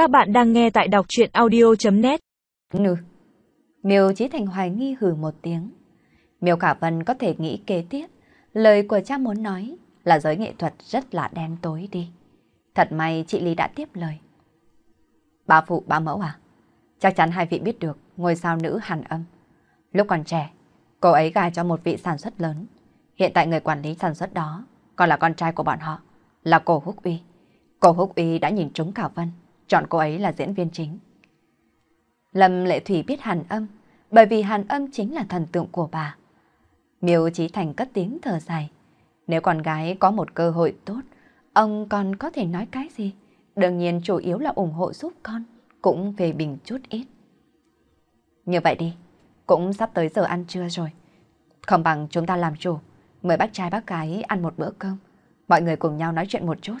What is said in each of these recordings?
Các bạn đang nghe tại đọc chuyện audio.net Nừ Miêu Chí Thành hoài nghi hử một tiếng. Miêu Khả Vân có thể nghĩ kế tiếp. Lời của cha muốn nói là giới nghệ thuật rất là đen tối đi. Thật may chị Lý đã tiếp lời. Bà phụ bà mẫu à? Chắc chắn hai vị biết được ngôi sao nữ hàn âm. Lúc còn trẻ, cô ấy gà cho một vị sản xuất lớn. Hiện tại người quản lý sản xuất đó còn là con trai của bọn họ, là cô Húc Uy. Cô Húc Uy đã nhìn trúng Khả Vân, chọn cô ấy là diễn viên chính. Lâm Lệ Thủy biết hàn âm, bởi vì hàn âm chính là thần tượng của bà. Miêu Chí Thành cất tiếng thở dài. Nếu con gái có một cơ hội tốt, ông còn có thể nói cái gì? Đương nhiên chủ yếu là ủng hộ giúp con, cũng về bình chút ít. Như vậy đi, cũng sắp tới giờ ăn trưa rồi. Không bằng chúng ta làm chủ, mời bác trai bác gái ăn một bữa cơm. Mọi người cùng nhau nói chuyện một chút.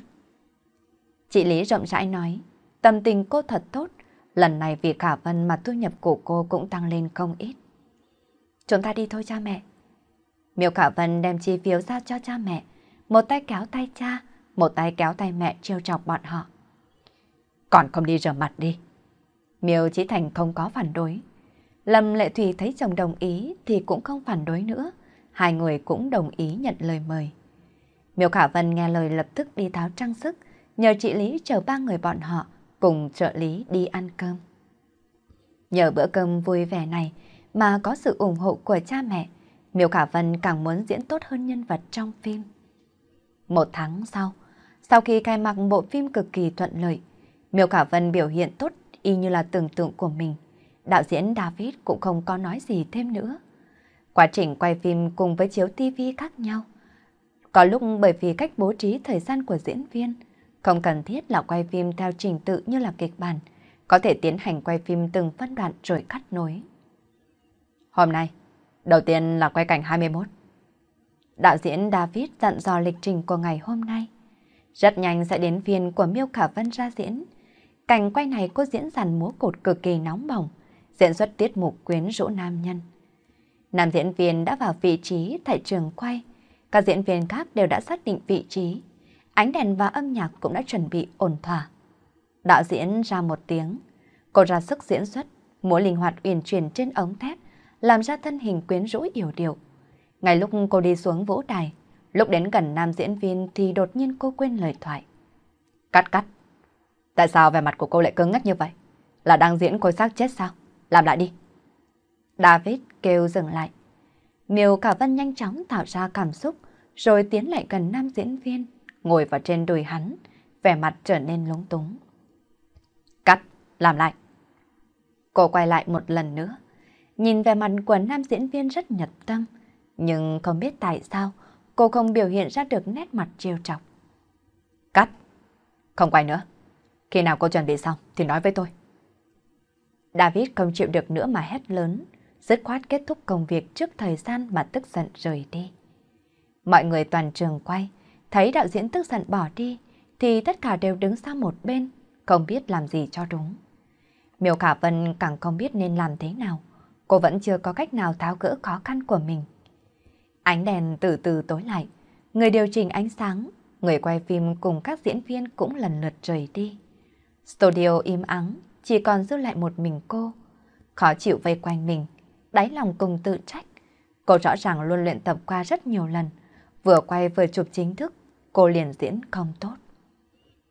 Chị Lý rộng rãi nói, tâm tình cô thật tốt. Lần này vì Khả Vân mà thu nhập của cô cũng tăng lên không ít. Chúng ta đi thôi cha mẹ. Miêu Khả Vân đem chi phiếu ra cho cha mẹ. Một tay kéo tay cha, một tay kéo tay mẹ trêu chọc bọn họ. Còn không đi rửa mặt đi. Miêu Chí Thành không có phản đối. Lâm Lệ Thủy thấy chồng đồng ý thì cũng không phản đối nữa. Hai người cũng đồng ý nhận lời mời. Miêu Khả Vân nghe lời lập tức đi tháo trang sức, nhờ chị Lý chở ba người bọn họ cùng trợ lý đi ăn cơm. Nhờ bữa cơm vui vẻ này mà có sự ủng hộ của cha mẹ, Miêu Khả Vân càng muốn diễn tốt hơn nhân vật trong phim. Một tháng sau, sau khi khai mạc bộ phim cực kỳ thuận lợi, Miêu Khả Vân biểu hiện tốt y như là tưởng tượng của mình. Đạo diễn David cũng không có nói gì thêm nữa. Quá trình quay phim cùng với chiếu TV khác nhau. Có lúc bởi vì cách bố trí thời gian của diễn viên, không cần thiết là quay phim theo trình tự như là kịch bản, có thể tiến hành quay phim từng phân đoạn rồi cắt nối. Hôm nay, đầu tiên là quay cảnh 21. Đạo diễn David dặn dò lịch trình của ngày hôm nay. Rất nhanh sẽ đến phiên của Miêu Khả Vân ra diễn. Cảnh quay này cô diễn dàn múa cột cực kỳ nóng bỏng, diễn xuất tiết mục quyến rũ nam nhân. Nam diễn viên đã vào vị trí tại trường quay, các diễn viên khác đều đã xác định vị trí. Ánh đèn và âm nhạc cũng đã chuẩn bị ổn thỏa. Đạo diễn ra một tiếng, cô ra sức diễn xuất, múa linh hoạt uyển chuyển trên ống thép, làm ra thân hình quyến rũ yểu điệu. Ngay lúc cô đi xuống vũ đài, lúc đến gần nam diễn viên thì đột nhiên cô quên lời thoại. Cắt cắt. Tại sao vẻ mặt của cô lại cứng ngắt như vậy? Là đang diễn cô xác chết sao? Làm lại đi. David kêu dừng lại. Miêu Cả Vân nhanh chóng tạo ra cảm xúc, rồi tiến lại gần nam diễn viên, ngồi vào trên đùi hắn, vẻ mặt trở nên lúng túng. Cắt, làm lại. Cô quay lại một lần nữa, nhìn vẻ mặt của nam diễn viên rất nhật tâm, nhưng không biết tại sao cô không biểu hiện ra được nét mặt trêu chọc. Cắt, không quay nữa. Khi nào cô chuẩn bị xong thì nói với tôi. David không chịu được nữa mà hét lớn, dứt khoát kết thúc công việc trước thời gian mà tức giận rời đi. Mọi người toàn trường quay, thấy đạo diễn tức giận bỏ đi, thì tất cả đều đứng sang một bên, không biết làm gì cho đúng. Miêu Khả Vân càng không biết nên làm thế nào, cô vẫn chưa có cách nào tháo gỡ khó khăn của mình. Ánh đèn từ từ tối lại, người điều chỉnh ánh sáng, người quay phim cùng các diễn viên cũng lần lượt rời đi. Studio im ắng, chỉ còn giữ lại một mình cô. Khó chịu vây quanh mình, đáy lòng cùng tự trách. Cô rõ ràng luôn luyện tập qua rất nhiều lần, vừa quay vừa chụp chính thức, cô liền diễn không tốt.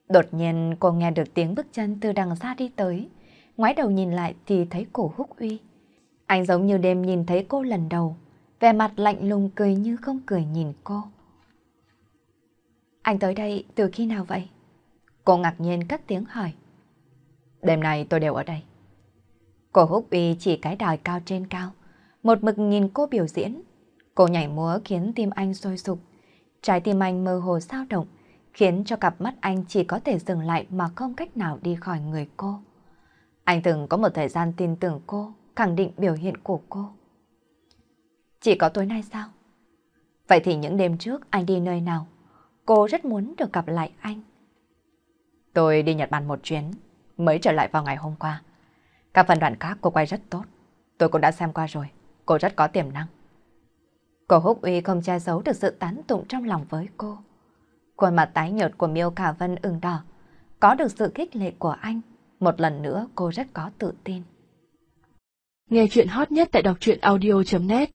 Đột nhiên cô nghe được tiếng bước chân từ đằng xa đi tới, ngoái đầu nhìn lại thì thấy cổ húc uy. Anh giống như đêm nhìn thấy cô lần đầu, vẻ mặt lạnh lùng cười như không cười nhìn cô. Anh tới đây từ khi nào vậy? Cô ngạc nhiên cất tiếng hỏi. Đêm nay tôi đều ở đây. Cô Húc Uy chỉ cái đòi cao trên cao, một mực nhìn cô biểu diễn. Cô nhảy múa khiến tim anh sôi sục. Trái tim anh mơ hồ sao động, khiến cho cặp mắt anh chỉ có thể dừng lại mà không cách nào đi khỏi người cô. Anh từng có một thời gian tin tưởng cô, khẳng định biểu hiện của cô. Chỉ có tối nay sao? Vậy thì những đêm trước anh đi nơi nào? Cô rất muốn được gặp lại anh. Tôi đi Nhật Bản một chuyến, mới trở lại vào ngày hôm qua. Các phần đoạn khác cô quay rất tốt. Tôi cũng đã xem qua rồi. Cô rất có tiềm năng. Cô Húc Uy không che giấu được sự tán tụng trong lòng với cô. Khuôn mặt tái nhợt của Miêu Khả Vân ửng đỏ. Có được sự khích lệ của anh. Một lần nữa cô rất có tự tin. Nghe chuyện hot nhất tại đọc truyện audio.net